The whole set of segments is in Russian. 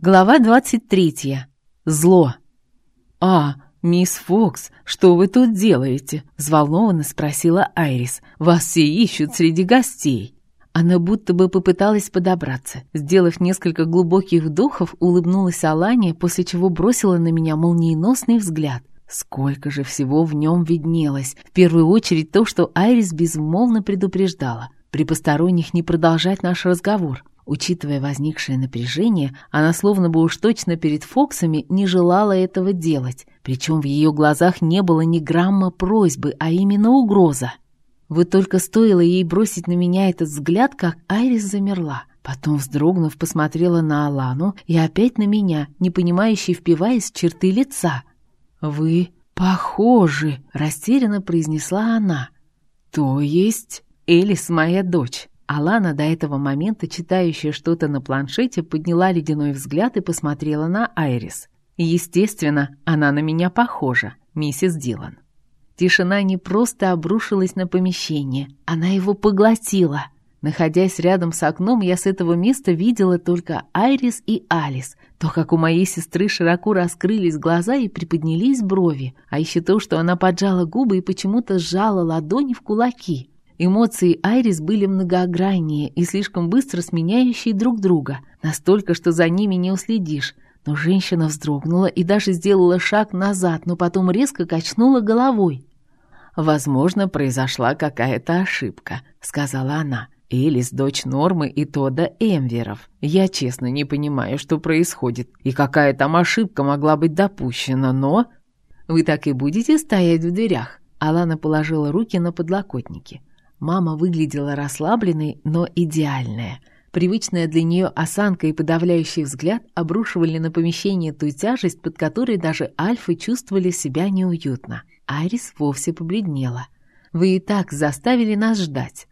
Глава 23. Зло. «А, мисс Фокс, что вы тут делаете?» — взволнованно спросила Айрис. «Вас все ищут среди гостей». Она будто бы попыталась подобраться. Сделав несколько глубоких вдохов, улыбнулась Алане, после чего бросила на меня молниеносный взгляд. Сколько же всего в нем виднелось. В первую очередь то, что Айрис безмолвно предупреждала. При посторонних не продолжать наш разговор. Учитывая возникшее напряжение, она словно бы уж точно перед Фоксами не желала этого делать, причем в ее глазах не было ни грамма просьбы, а именно угроза. Вы только стоило ей бросить на меня этот взгляд, как Айрис замерла. Потом, вздрогнув, посмотрела на Алану и опять на меня, не понимающей, впиваясь в черты лица. «Вы похожи», — растерянно произнесла она. «То есть Элис моя дочь». Алана, до этого момента читающая что-то на планшете, подняла ледяной взгляд и посмотрела на Айрис. Естественно, она на меня похожа, миссис Дилан. Тишина не просто обрушилась на помещение, она его поглотила. Находясь рядом с окном, я с этого места видела только Айрис и Алис, то, как у моей сестры широко раскрылись глаза и приподнялись брови, а еще то, что она поджала губы и почему-то сжала ладони в кулаки. Эмоции Айрис были многограннее и слишком быстро сменяющие друг друга, настолько, что за ними не уследишь. Но женщина вздрогнула и даже сделала шаг назад, но потом резко качнула головой. «Возможно, произошла какая-то ошибка», — сказала она. «Элис — дочь Нормы и Тода Эмверов. Я честно не понимаю, что происходит, и какая там ошибка могла быть допущена, но...» «Вы так и будете стоять в дверях?» Алана положила руки на подлокотники. Мама выглядела расслабленной, но идеальная. Привычная для нее осанка и подавляющий взгляд обрушивали на помещение ту тяжесть, под которой даже альфы чувствовали себя неуютно. Айрис вовсе побледнела. «Вы и так заставили нас ждать».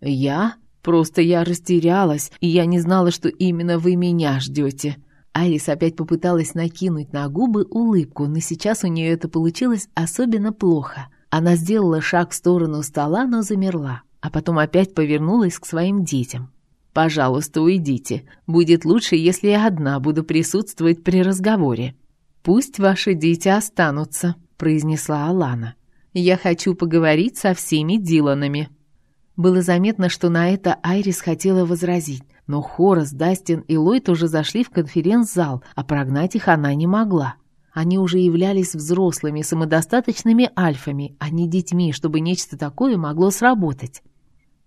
«Я? Просто я растерялась, и я не знала, что именно вы меня ждете». Айрис опять попыталась накинуть на губы улыбку, но сейчас у нее это получилось особенно плохо – она сделала шаг в сторону стола, но замерла, а потом опять повернулась к своим детям. «Пожалуйста, уйдите. Будет лучше, если я одна буду присутствовать при разговоре». «Пусть ваши дети останутся», — произнесла Алана. «Я хочу поговорить со всеми Диланами». Было заметно, что на это Айрис хотела возразить, но Хорас, Дастин и Ллойд уже зашли в конференц-зал, а прогнать их она не могла. Они уже являлись взрослыми, самодостаточными альфами, а не детьми, чтобы нечто такое могло сработать.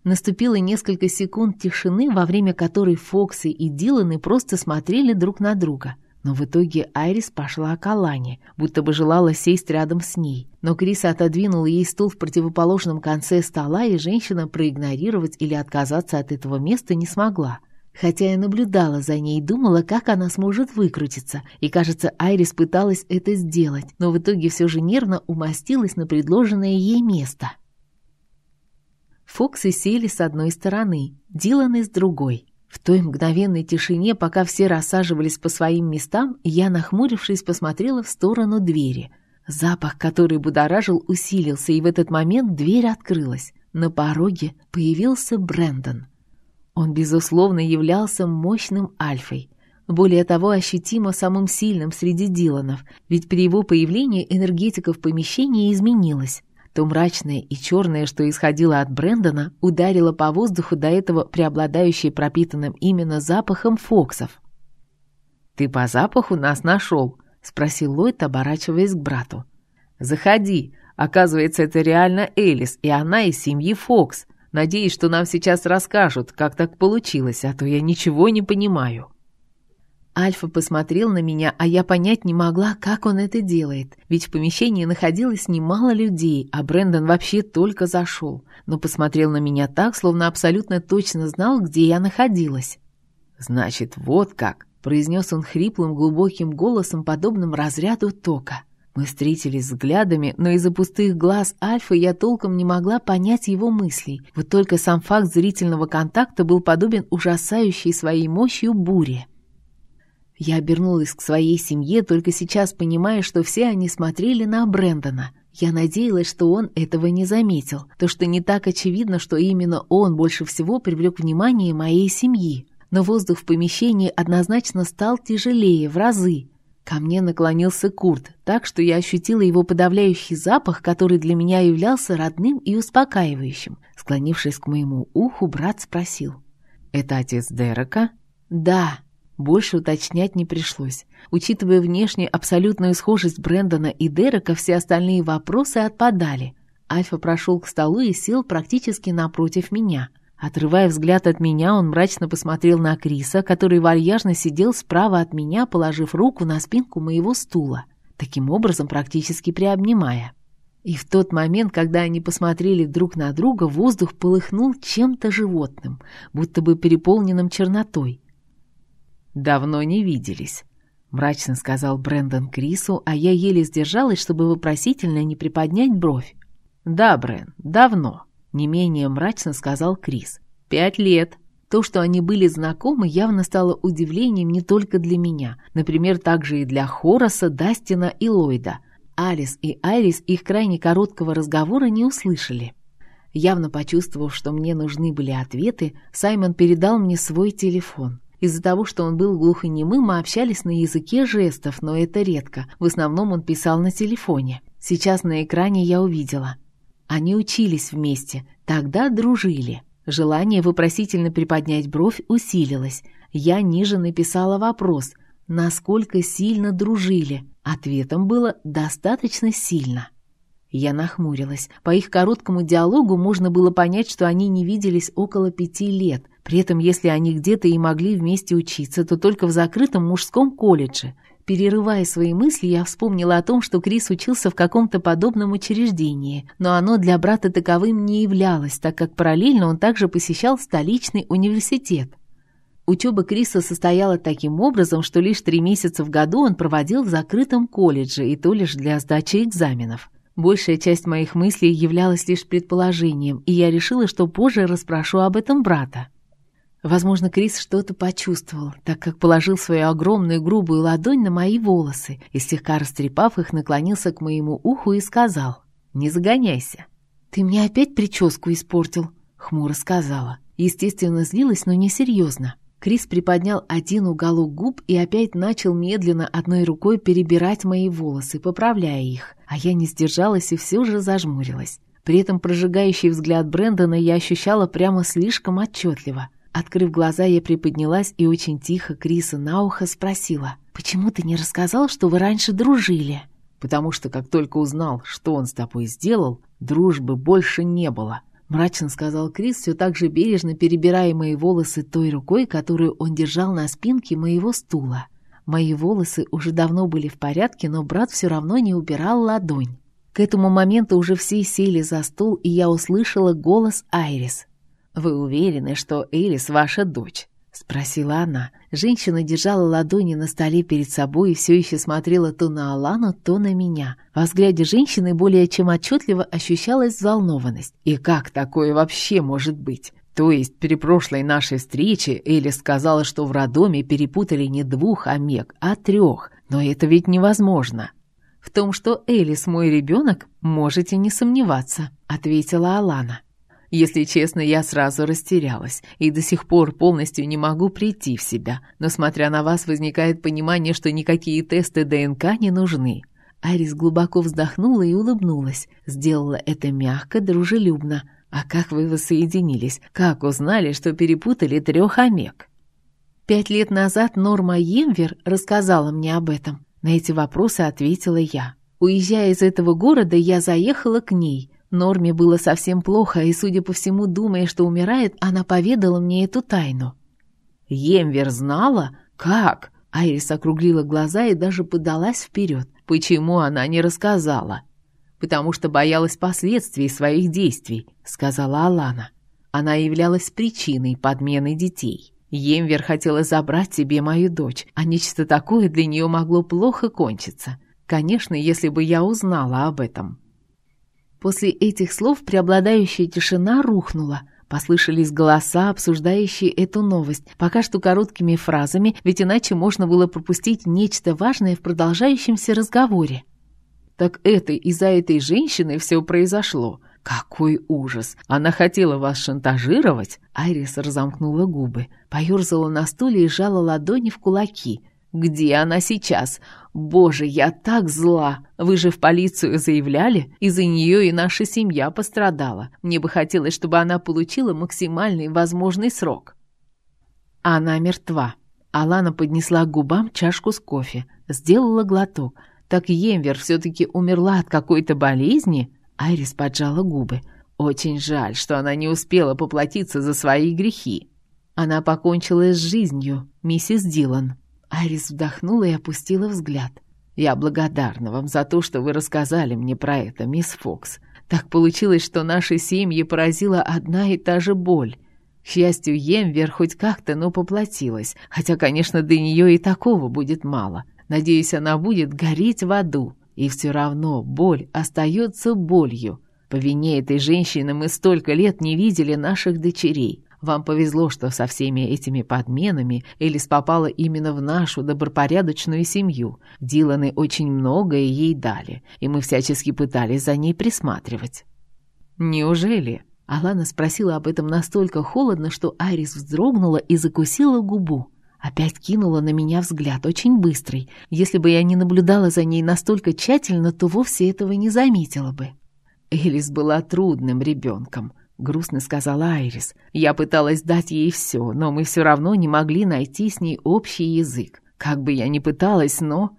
Наступило несколько секунд тишины, во время которой Фокси и Диланы просто смотрели друг на друга. Но в итоге Айрис пошла к Алане, будто бы желала сесть рядом с ней. Но Криса отодвинула ей стул в противоположном конце стола, и женщина проигнорировать или отказаться от этого места не смогла. Хотя я наблюдала за ней и думала, как она сможет выкрутиться, и, кажется, Айрис пыталась это сделать, но в итоге все же нервно умостилась на предложенное ей место. Фоксы сели с одной стороны, Диланы с другой. В той мгновенной тишине, пока все рассаживались по своим местам, я, нахмурившись, посмотрела в сторону двери. Запах, который будоражил, усилился, и в этот момент дверь открылась. На пороге появился Брэндон. Он, безусловно, являлся мощным альфой. Более того, ощутимо самым сильным среди Диланов, ведь при его появлении энергетика в помещении изменилась. То мрачное и черное, что исходило от Брэндона, ударило по воздуху до этого преобладающее пропитанным именно запахом фоксов. «Ты по запаху нас нашел?» — спросил Ллойд, оборачиваясь к брату. «Заходи. Оказывается, это реально Элис, и она из семьи Фокс. Надеюсь, что нам сейчас расскажут, как так получилось, а то я ничего не понимаю». Альфа посмотрел на меня, а я понять не могла, как он это делает. Ведь в помещении находилось немало людей, а Брэндон вообще только зашел. Но посмотрел на меня так, словно абсолютно точно знал, где я находилась. «Значит, вот как», — произнес он хриплым глубоким голосом, подобным разряду тока. Мы встретились взглядами, но из-за пустых глаз Альфа я толком не могла понять его мыслей. Вот только сам факт зрительного контакта был подобен ужасающей своей мощью буре. Я обернулась к своей семье, только сейчас понимая, что все они смотрели на Брэндона. Я надеялась, что он этого не заметил, то что не так очевидно, что именно он больше всего привлек внимание моей семьи. но воздух в помещении однозначно стал тяжелее в разы. Ко мне наклонился Курт, так что я ощутила его подавляющий запах, который для меня являлся родным и успокаивающим. Склонившись к моему уху, брат спросил. «Это отец Дерека?» «Да». Больше уточнять не пришлось. Учитывая внешнюю абсолютную схожесть Брэндона и Дерека, все остальные вопросы отпадали. Альфа прошел к столу и сел практически напротив меня. Отрывая взгляд от меня, он мрачно посмотрел на Криса, который вальяжно сидел справа от меня, положив руку на спинку моего стула, таким образом практически приобнимая. И в тот момент, когда они посмотрели друг на друга, воздух полыхнул чем-то животным, будто бы переполненным чернотой. «Давно не виделись», — мрачно сказал Брэндон Крису, а я еле сдержалась, чтобы вопросительно не приподнять бровь. «Да, Брэн, давно», не менее мрачно сказал Крис. «Пять лет». То, что они были знакомы, явно стало удивлением не только для меня. Например, также и для Хораса, Дастина и Ллойда. Алис и Айрис их крайне короткого разговора не услышали. Явно почувствовав, что мне нужны были ответы, Саймон передал мне свой телефон. Из-за того, что он был глухонемым, мы общались на языке жестов, но это редко. В основном он писал на телефоне. Сейчас на экране я увидела. Они учились вместе, тогда дружили. Желание вопросительно приподнять бровь усилилось. Я ниже написала вопрос, насколько сильно дружили. Ответом было «достаточно сильно». Я нахмурилась. По их короткому диалогу можно было понять, что они не виделись около пяти лет. При этом, если они где-то и могли вместе учиться, то только в закрытом мужском колледже. Перерывая свои мысли, я вспомнила о том, что Крис учился в каком-то подобном учреждении, но оно для брата таковым не являлось, так как параллельно он также посещал столичный университет. Учеба Криса состояла таким образом, что лишь три месяца в году он проводил в закрытом колледже, и то лишь для сдачи экзаменов. Большая часть моих мыслей являлась лишь предположением, и я решила, что позже расспрошу об этом брата. Возможно, Крис что-то почувствовал, так как положил свою огромную грубую ладонь на мои волосы и, слегка растрепав их, наклонился к моему уху и сказал «Не загоняйся». «Ты мне опять прическу испортил», — хмуро сказала. Естественно, злилась, но несерьезно. Крис приподнял один уголок губ и опять начал медленно одной рукой перебирать мои волосы, поправляя их, а я не сдержалась и все же зажмурилась. При этом прожигающий взгляд Брэндона я ощущала прямо слишком отчетливо — Открыв глаза, я приподнялась и очень тихо Криса на ухо спросила. «Почему ты не рассказал, что вы раньше дружили?» «Потому что, как только узнал, что он с тобой сделал, дружбы больше не было», — мрачно сказал Крис, все так же бережно перебирая мои волосы той рукой, которую он держал на спинке моего стула. Мои волосы уже давно были в порядке, но брат все равно не убирал ладонь. К этому моменту уже все сели за стол, и я услышала голос Айрис. «Вы уверены, что Элис ваша дочь?» — спросила она. Женщина держала ладони на столе перед собой и все еще смотрела то на Алану, то на меня. Во взгляде женщины более чем отчетливо ощущалась взволнованность. «И как такое вообще может быть?» То есть при прошлой нашей встрече Элис сказала, что в роддоме перепутали не двух омег, а трех. Но это ведь невозможно. В том, что Элис мой ребенок, можете не сомневаться, ответила Алана. Если честно, я сразу растерялась и до сих пор полностью не могу прийти в себя, но смотря на вас, возникает понимание, что никакие тесты ДНК не нужны. Арис глубоко вздохнула и улыбнулась. Сделала это мягко, дружелюбно. «А как вы воссоединились? Как узнали, что перепутали трех омег?» Пять лет назад Норма Емвер рассказала мне об этом. На эти вопросы ответила я. Уезжая из этого города, я заехала к ней. Норме было совсем плохо, и, судя по всему, думая, что умирает, она поведала мне эту тайну. «Емвер знала? Как?» Айрис округлила глаза и даже подалась вперед. «Почему она не рассказала?» «Потому что боялась последствий своих действий», — сказала Алана. Она являлась причиной подмены детей. Емвер хотела забрать себе мою дочь, а нечто такое для нее могло плохо кончиться. Конечно, если бы я узнала об этом. После этих слов преобладающая тишина рухнула. Послышались голоса, обсуждающие эту новость, пока что короткими фразами, ведь иначе можно было пропустить нечто важное в продолжающемся разговоре. «Так это из-за этой женщины все произошло», Какой ужас! Она хотела вас шантажировать? Айрис разомкнула губы, поерзала на стуле и сжала ладони в кулаки. Где она сейчас? Боже, я так зла! Вы же в полицию заявляли? Из-за нее и наша семья пострадала. Мне бы хотелось, чтобы она получила максимальный возможный срок. Она мертва. Алана поднесла к губам чашку с кофе, сделала глоток. Так Емвер все-таки умерла от какой-то болезни? Айрис поджала губы. Очень жаль, что она не успела поплатиться за свои грехи. Она покончила с жизнью, миссис Дилан. Айрис вдохнула и опустила взгляд. «Я благодарна вам за то, что вы рассказали мне про это, мисс Фокс. Так получилось, что наши семьи поразила одна и та же боль. К счастью, Емвер хоть как-то, но поплатилась, хотя, конечно, до нее и такого будет мало. Надеюсь, она будет гореть в аду. И все равно боль остается болью. По вине этой женщины мы столько лет не видели наших дочерей. Вам повезло, что со всеми этими подменами Элис попала именно в нашу добропорядочную семью. Диланы очень многое ей дали, и мы всячески пытались за ней присматривать». «Неужели?» Алана спросила об этом настолько холодно, что Айрис вздрогнула и закусила губу. Опять кинула на меня взгляд, очень быстрый. Если бы я не наблюдала за ней настолько тщательно, то вовсе этого не заметила бы. Элис была трудным ребенком грустно сказала Айрис. Я пыталась дать ей все, но мы все равно не могли найти с ней общий язык. Как бы я ни пыталась, но...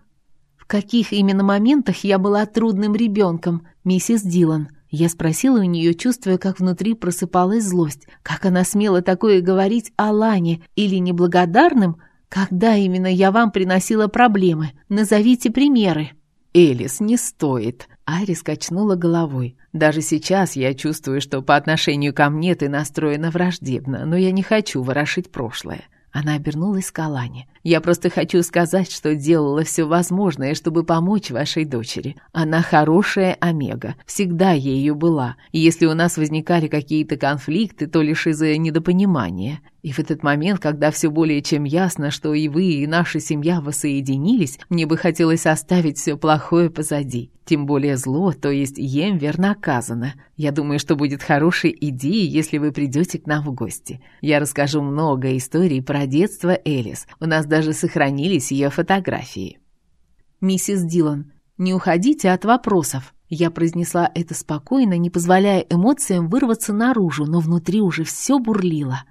В каких именно моментах я была трудным ребенком, миссис Дилан? Я спросила у нее, чувствуя, как внутри просыпалась злость. Как она смела такое говорить о Лане или неблагодарным? Когда именно я вам приносила проблемы? Назовите примеры. «Элис, не стоит!» Арис качнула головой. «Даже сейчас я чувствую, что по отношению ко мне ты настроена враждебно, но я не хочу ворошить прошлое». Она обернулась к Алане. «Я просто хочу сказать, что делала все возможное, чтобы помочь вашей дочери. Она хорошая Омега, всегда ею была. И если у нас возникали какие-то конфликты, то лишь из-за недопонимания. И в этот момент, когда все более чем ясно, что и вы, и наша семья воссоединились, мне бы хотелось оставить все плохое позади. Тем более зло, то есть Емвер, наказано. Я думаю, что будет хорошей идеей, если вы придете к нам в гости. Я расскажу много историй про детство Элис. У нас даже сохранились ее фотографии. Миссис Дилан, не уходите от вопросов. Я произнесла это спокойно, не позволяя эмоциям вырваться наружу, но внутри уже все бурлило.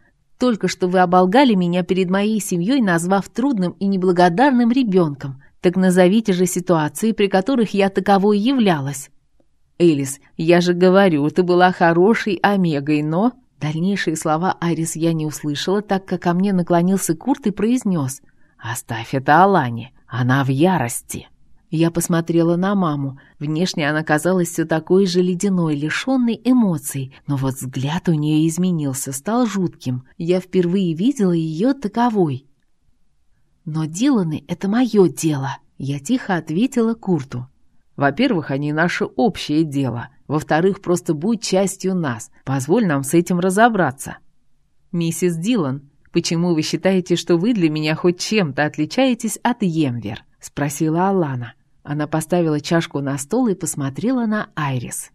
Только что вы оболгали меня перед моей семьей, назвав трудным и неблагодарным ребенком. Так назовите же ситуации, при которых я таковой являлась. Элис, я же говорю, ты была хорошей омегой, но... Дальнейшие слова Айрис я не услышала, так как ко мне наклонился Курт и произнес. «Оставь это Алане, она в ярости». Я посмотрела на маму. Внешне она казалась все такой же ледяной, лишенной эмоций, но вот взгляд у нее изменился, стал жутким. Я впервые видела ее таковой. «Но Диланы — это мое дело», — я тихо ответила Курту. «Во-первых, они наше общее дело. Во-вторых, просто будь частью нас. Позволь нам с этим разобраться». «Миссис Дилан, почему вы считаете, что вы для меня хоть чем-то отличаетесь от Емвер?» — спросила Алана. Она поставила чашку на стол и посмотрела на Айрис.